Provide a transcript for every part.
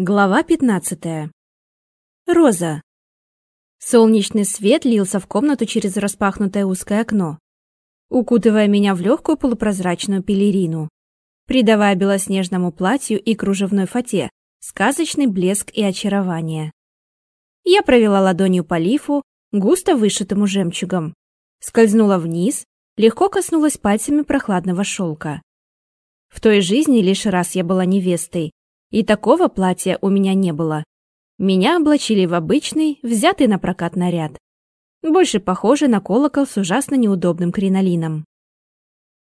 Глава 15. Роза. Солнечный свет лился в комнату через распахнутое узкое окно, укутывая меня в легкую полупрозрачную пелерину, придавая белоснежному платью и кружевной фате сказочный блеск и очарование. Я провела ладонью по лифу, густо вышитому жемчугом, скользнула вниз, легко коснулась пальцами прохладного шелка. В той жизни лишь раз я была невестой, и такого платья у меня не было. Меня облачили в обычный, взятый на прокат наряд. Больше похожий на колокол с ужасно неудобным кринолином.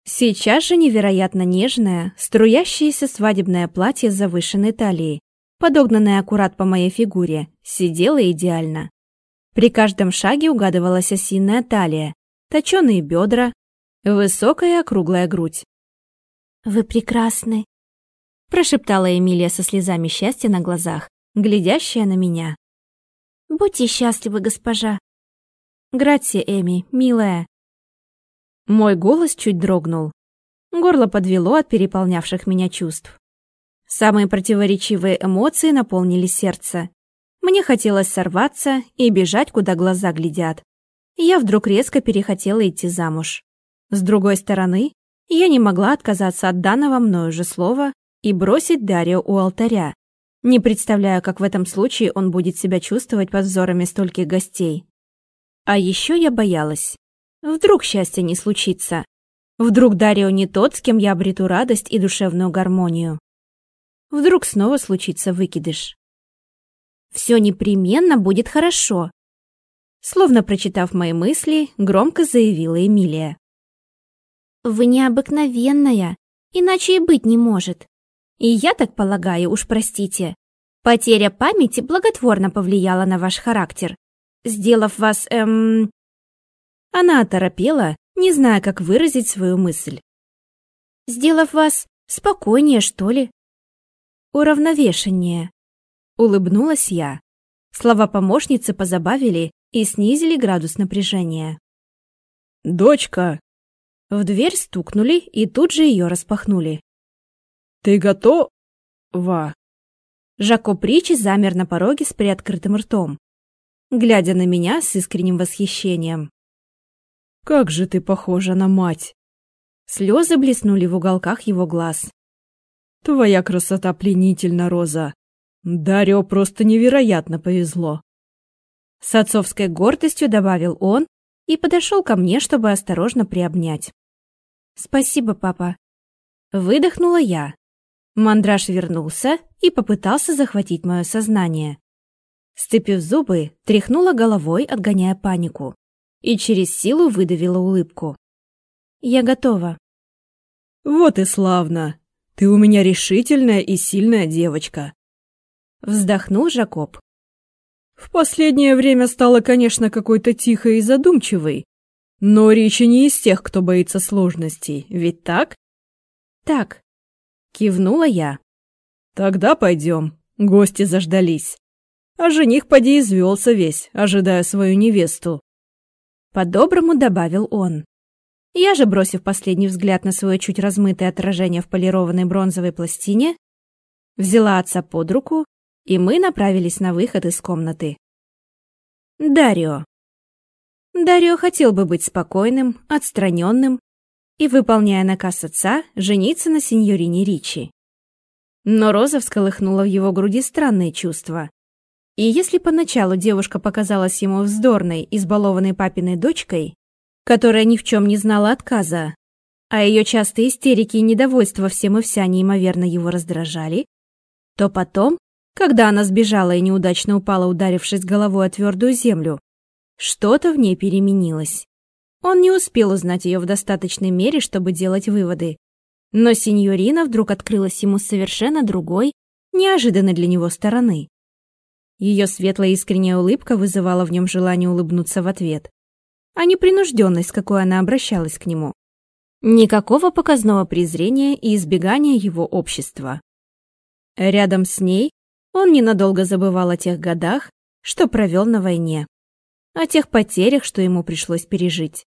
Сейчас же невероятно нежное, струящееся свадебное платье с завышенной талией, подогнанное аккурат по моей фигуре, сидело идеально. При каждом шаге угадывалась осиная талия, точеные бедра, высокая округлая грудь. «Вы прекрасны», прошептала Эмилия со слезами счастья на глазах, глядящая на меня. «Будьте счастливы, госпожа!» «Грация, Эми, милая!» Мой голос чуть дрогнул. Горло подвело от переполнявших меня чувств. Самые противоречивые эмоции наполнили сердце. Мне хотелось сорваться и бежать, куда глаза глядят. Я вдруг резко перехотела идти замуж. С другой стороны, я не могла отказаться от данного мною же слова и бросить Дарио у алтаря. Не представляю, как в этом случае он будет себя чувствовать под взорами стольких гостей. А еще я боялась. Вдруг счастье не случится. Вдруг Дарио не тот, с кем я обрету радость и душевную гармонию. Вдруг снова случится выкидыш. Все непременно будет хорошо. Словно прочитав мои мысли, громко заявила Эмилия. Вы необыкновенная, иначе и быть не может. И я так полагаю, уж простите, потеря памяти благотворно повлияла на ваш характер, сделав вас, эм... Она оторопела, не зная, как выразить свою мысль. Сделав вас спокойнее, что ли? Уравновешеннее. Улыбнулась я. Слова помощницы позабавили и снизили градус напряжения. «Дочка!» В дверь стукнули и тут же ее распахнули. «Ты готова?» Жако Причи замер на пороге с приоткрытым ртом, глядя на меня с искренним восхищением. «Как же ты похожа на мать!» Слезы блеснули в уголках его глаз. «Твоя красота пленительна, Роза! Дарио просто невероятно повезло!» С отцовской гордостью добавил он и подошел ко мне, чтобы осторожно приобнять. «Спасибо, папа!» Выдохнула я, Мандраж вернулся и попытался захватить мое сознание. Сцепив зубы, тряхнула головой, отгоняя панику, и через силу выдавила улыбку. «Я готова». «Вот и славно! Ты у меня решительная и сильная девочка!» Вздохнул Жакоб. «В последнее время стала, конечно, какой-то тихой и задумчивой, но Ричи не из тех, кто боится сложностей, ведь так?» «Так», Кивнула я. Тогда пойдем. Гости заждались. А жених поди извелся весь, ожидая свою невесту. По-доброму добавил он. Я же, бросив последний взгляд на свое чуть размытое отражение в полированной бронзовой пластине, взяла отца под руку, и мы направились на выход из комнаты. Дарио. Дарио хотел бы быть спокойным, отстраненным и, выполняя наказ отца, жениться на сеньорине Ричи. Но Роза всколыхнула в его груди странные чувства. И если поначалу девушка показалась ему вздорной, избалованной папиной дочкой, которая ни в чем не знала отказа, а ее частые истерики и недовольство всем и вся неимоверно его раздражали, то потом, когда она сбежала и неудачно упала, ударившись головой о твердую землю, что-то в ней переменилось. Он не успел узнать ее в достаточной мере, чтобы делать выводы. Но сеньорина вдруг открылась ему совершенно другой, неожиданной для него стороны. Ее светлая искренняя улыбка вызывала в нем желание улыбнуться в ответ, а непринужденность, с какой она обращалась к нему. Никакого показного презрения и избегания его общества. Рядом с ней он ненадолго забывал о тех годах, что провел на войне, о тех потерях, что ему пришлось пережить.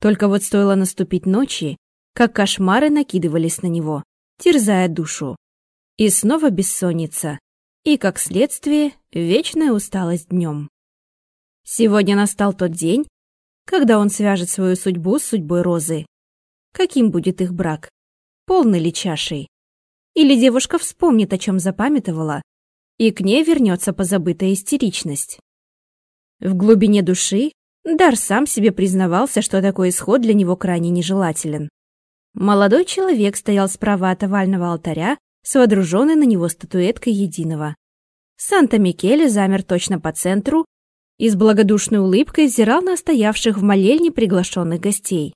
Только вот стоило наступить ночи, как кошмары накидывались на него, терзая душу. И снова бессонница, и, как следствие, вечная усталость днем. Сегодня настал тот день, когда он свяжет свою судьбу с судьбой Розы. Каким будет их брак? Полный ли чашей? Или девушка вспомнит, о чем запамятовала, и к ней вернется позабытая истеричность? В глубине души Дар сам себе признавался, что такой исход для него крайне нежелателен. Молодой человек стоял справа от овального алтаря с водруженной на него статуэткой единого. Санта-Микеле замер точно по центру и с благодушной улыбкой взирал на стоявших в молельне приглашенных гостей.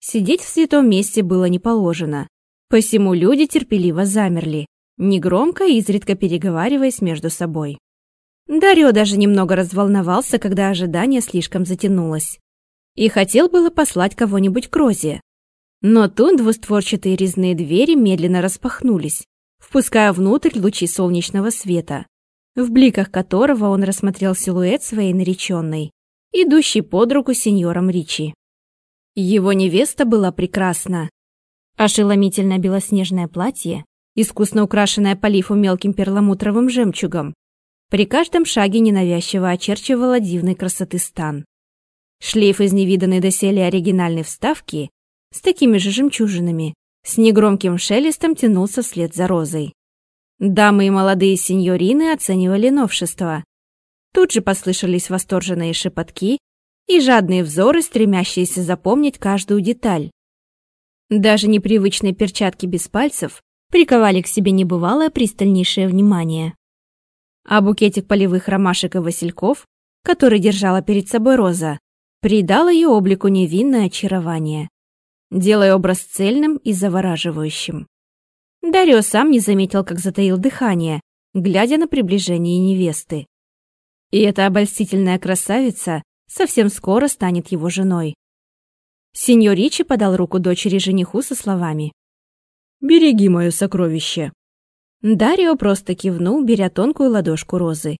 Сидеть в святом месте было не положено, посему люди терпеливо замерли, негромко и изредка переговариваясь между собой. Дарио даже немного разволновался, когда ожидание слишком затянулось. И хотел было послать кого-нибудь к Розе, но тут двустворчатые резные двери медленно распахнулись, впуская внутрь лучи солнечного света, в бликах которого он рассмотрел силуэт своей нареченной, идущей под руку сеньором Ричи. Его невеста была прекрасна. Ошеломительное белоснежное платье, искусно украшенное по лифу мелким перламутровым жемчугом, при каждом шаге ненавязчиво очерчивала дивной красоты стан. Шлейф из невиданной доселе оригинальной вставки с такими же жемчужинами, с негромким шелестом тянулся вслед за розой. Дамы и молодые сеньорины оценивали новшество. Тут же послышались восторженные шепотки и жадные взоры, стремящиеся запомнить каждую деталь. Даже непривычные перчатки без пальцев приковали к себе небывалое пристальнейшее внимание. А букетик полевых ромашек и васильков, который держала перед собой Роза, придал ее облику невинное очарование делая образ цельным и завораживающим. Дарио сам не заметил, как затаил дыхание, глядя на приближение невесты. И эта обольстительная красавица совсем скоро станет его женой. Сеньор Ричи подал руку дочери жениху со словами «Береги мое сокровище». Дарио просто кивнул, беря тонкую ладошку розы.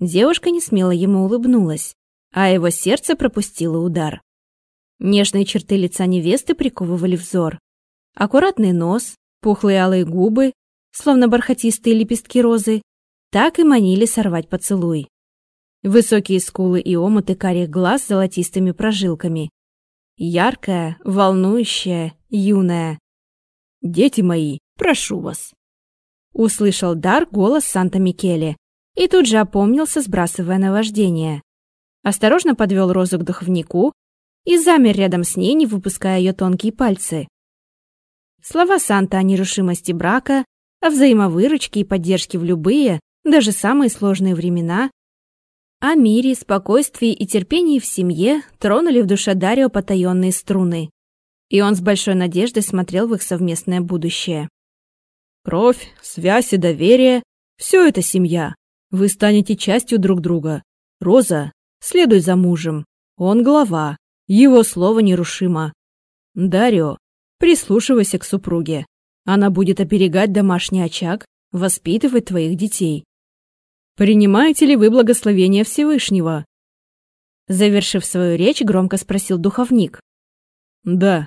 Девушка не смело ему улыбнулась, а его сердце пропустило удар. Нежные черты лица невесты приковывали взор. Аккуратный нос, пухлые алые губы, словно бархатистые лепестки розы, так и манили сорвать поцелуй. Высокие скулы и омуты карих глаз с золотистыми прожилками. Яркая, волнующая, юная. «Дети мои, прошу вас!» Услышал дар голос Санта-Микеле и тут же опомнился, сбрасывая наваждение. Осторожно подвел розу к духовнику, и замер рядом с ней, не выпуская ее тонкие пальцы. Слова Санта о нерушимости брака, о взаимовыручке и поддержке в любые, даже самые сложные времена, о мире, спокойствии и терпении в семье тронули в душе Дарио потаенные струны, и он с большой надеждой смотрел в их совместное будущее. Кровь, связь и доверие — все это семья. Вы станете частью друг друга. Роза, следуй за мужем. Он глава. Его слово нерушимо. Дарио, прислушивайся к супруге. Она будет оберегать домашний очаг, воспитывать твоих детей. Принимаете ли вы благословение Всевышнего? Завершив свою речь, громко спросил духовник. Да.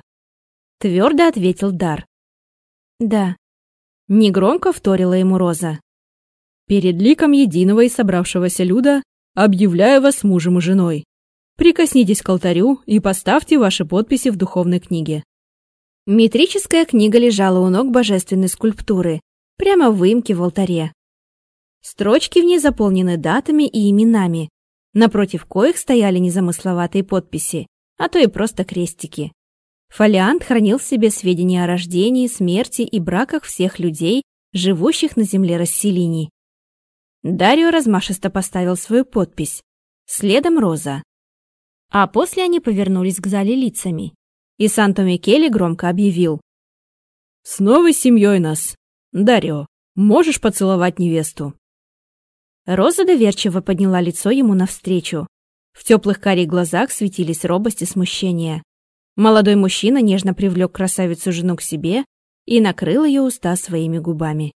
Твердо ответил Дар. Да. Негромко вторила ему Роза. Перед ликом единого и собравшегося люда объявляю вас мужем и женой. Прикоснитесь к алтарю и поставьте ваши подписи в духовной книге. Метрическая книга лежала у ног божественной скульптуры, прямо в выемке в алтаре. Строчки в ней заполнены датами и именами, напротив коих стояли незамысловатые подписи, а то и просто крестики. Фолиант хранил в себе сведения о рождении, смерти и браках всех людей, живущих на земле расселений. Дарио размашисто поставил свою подпись. Следом Роза. А после они повернулись к зале лицами. И Санто-Микеле громко объявил. «С новой семьей нас! Дарио, можешь поцеловать невесту?» Роза доверчиво подняла лицо ему навстречу. В теплых карих глазах светились робость и смущение. Молодой мужчина нежно привлек красавицу жену к себе и накрыл ее уста своими губами.